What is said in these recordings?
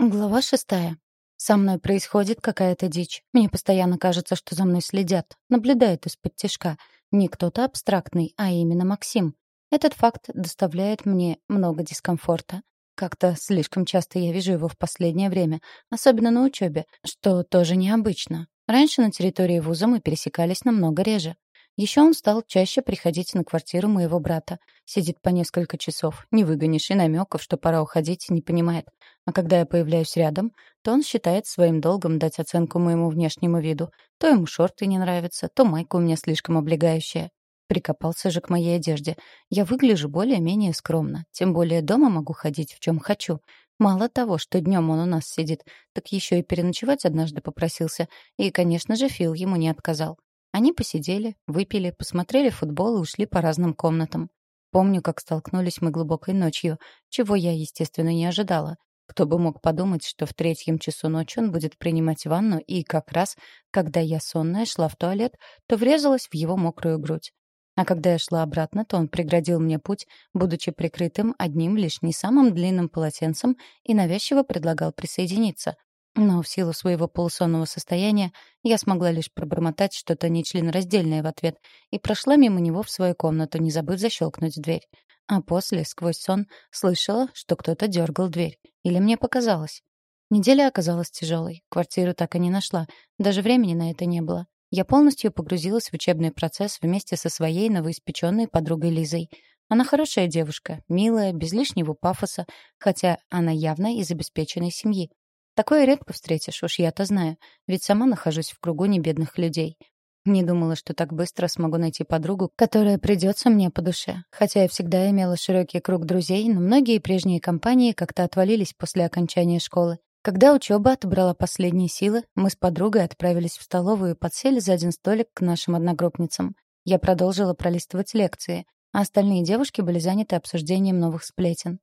Глава шестая. Со мной происходит какая-то дичь. Мне постоянно кажется, что за мной следят, наблюдают из-под тишка. Не кто-то абстрактный, а именно Максим. Этот факт доставляет мне много дискомфорта. Как-то слишком часто я вижу его в последнее время, особенно на учебе, что тоже необычно. Раньше на территории вуза мы пересекались намного реже. Еще он стал чаще приходить на квартиру моего брата. Сидит по несколько часов, не выгонишь и намеков, что пора уходить, не понимает. А когда я появляюсь рядом, то он считает своим долгом дать оценку моему внешнему виду. То ему шорты не нравятся, то майка у меня слишком облегающая. Прикопался же к моей одежде. Я выгляжу более-менее скромно. Тем более дома могу ходить в чем хочу. Мало того, что днем он у нас сидит, так еще и переночевать однажды попросился. И, конечно же, Фил ему не отказал. Они посидели, выпили, посмотрели футбол и ушли по разным комнатам. Помню, как столкнулись мы глубокой ночью, чего я, естественно, не ожидала. Кто бы мог подумать, что в третьем часу ночи он будет принимать ванну, и как раз, когда я сонная шла в туалет, то врезалась в его мокрую грудь. А когда я шла обратно, то он преградил мне путь, будучи прикрытым одним лишь не самым длинным полотенцем и навязчиво предлагал присоединиться. Но в силу своего полусонного состояния я смогла лишь пробормотать что-то нечленораздельное в ответ и прошла мимо него в свою комнату, не забыв защелкнуть дверь. А после, сквозь сон, слышала, что кто-то дергал дверь. Или мне показалось. Неделя оказалась тяжелой. Квартиру так и не нашла. Даже времени на это не было. Я полностью погрузилась в учебный процесс вместе со своей новоиспеченной подругой Лизой. Она хорошая девушка, милая, без лишнего пафоса, хотя она явно из обеспеченной семьи. Такое редко встретишь, уж я-то знаю, ведь сама нахожусь в кругу небедных людей. Не думала, что так быстро смогу найти подругу, которая придется мне по душе. Хотя я всегда имела широкий круг друзей, но многие прежние компании как-то отвалились после окончания школы. Когда учеба отобрала последние силы, мы с подругой отправились в столовую и подсели за один столик к нашим одногруппницам. Я продолжила пролистывать лекции, а остальные девушки были заняты обсуждением новых сплетен.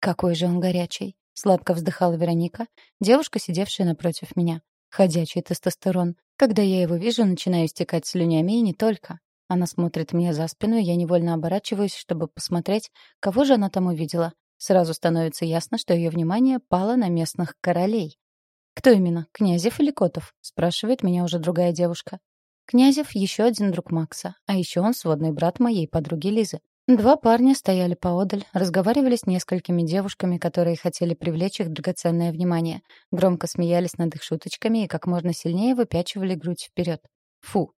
Какой же он горячий. Сладко вздыхала Вероника, девушка, сидевшая напротив меня. Ходячий тестостерон. Когда я его вижу, начинаю истекать слюнями и не только. Она смотрит мне за спину, и я невольно оборачиваюсь, чтобы посмотреть, кого же она там увидела. Сразу становится ясно, что ее внимание пало на местных королей. «Кто именно, Князев или Котов?» — спрашивает меня уже другая девушка. Князев — еще один друг Макса, а еще он сводный брат моей подруги Лизы. Два парня стояли поодаль, разговаривали с несколькими девушками, которые хотели привлечь их драгоценное внимание, громко смеялись над их шуточками и как можно сильнее выпячивали грудь вперед. Фу.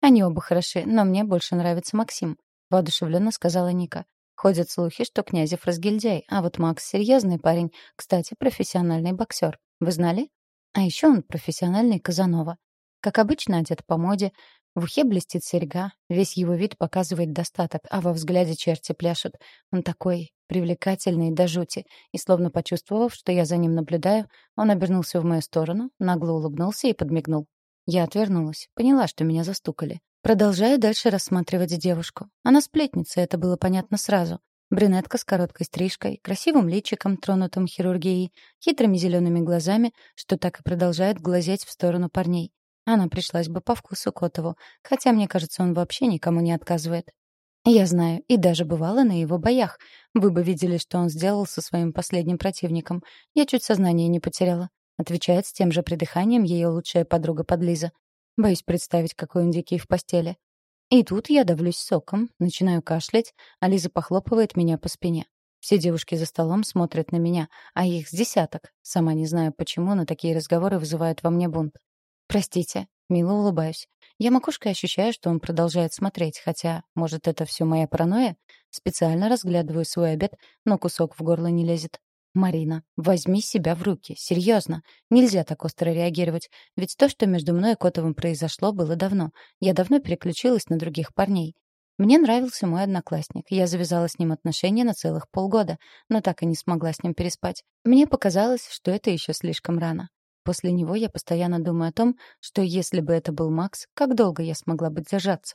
Они оба хороши, но мне больше нравится Максим, воодушевленно сказала Ника. Ходят слухи, что Князев разгильдяй, а вот Макс серьезный парень, кстати, профессиональный боксер. Вы знали? А еще он профессиональный Казанова. Как обычно, одет по моде, в ухе блестит серьга, весь его вид показывает достаток, а во взгляде черти пляшут. Он такой привлекательный до жути, и словно почувствовав, что я за ним наблюдаю, он обернулся в мою сторону, нагло улыбнулся и подмигнул. Я отвернулась, поняла, что меня застукали. Продолжаю дальше рассматривать девушку. Она сплетница, это было понятно сразу. Брюнетка с короткой стрижкой, красивым личиком, тронутым хирургией, хитрыми зелеными глазами, что так и продолжает глазеть в сторону парней. Она пришлась бы по вкусу Котову, хотя, мне кажется, он вообще никому не отказывает. Я знаю, и даже бывала на его боях. Вы бы видели, что он сделал со своим последним противником. Я чуть сознание не потеряла. Отвечает с тем же придыханием ее лучшая подруга подлиза. Боюсь представить, какой он дикий в постели. И тут я давлюсь соком, начинаю кашлять, а Лиза похлопывает меня по спине. Все девушки за столом смотрят на меня, а их с десяток. Сама не знаю почему, но такие разговоры вызывают во мне бунт. «Простите». Мило улыбаюсь. Я макушкой ощущаю, что он продолжает смотреть, хотя, может, это все моя паранойя? Специально разглядываю свой обед, но кусок в горло не лезет. «Марина, возьми себя в руки. Серьезно. Нельзя так остро реагировать. Ведь то, что между мной и Котовым произошло, было давно. Я давно переключилась на других парней. Мне нравился мой одноклассник. Я завязала с ним отношения на целых полгода, но так и не смогла с ним переспать. Мне показалось, что это еще слишком рано. После него я постоянно думаю о том, что если бы это был Макс, как долго я смогла бы держаться.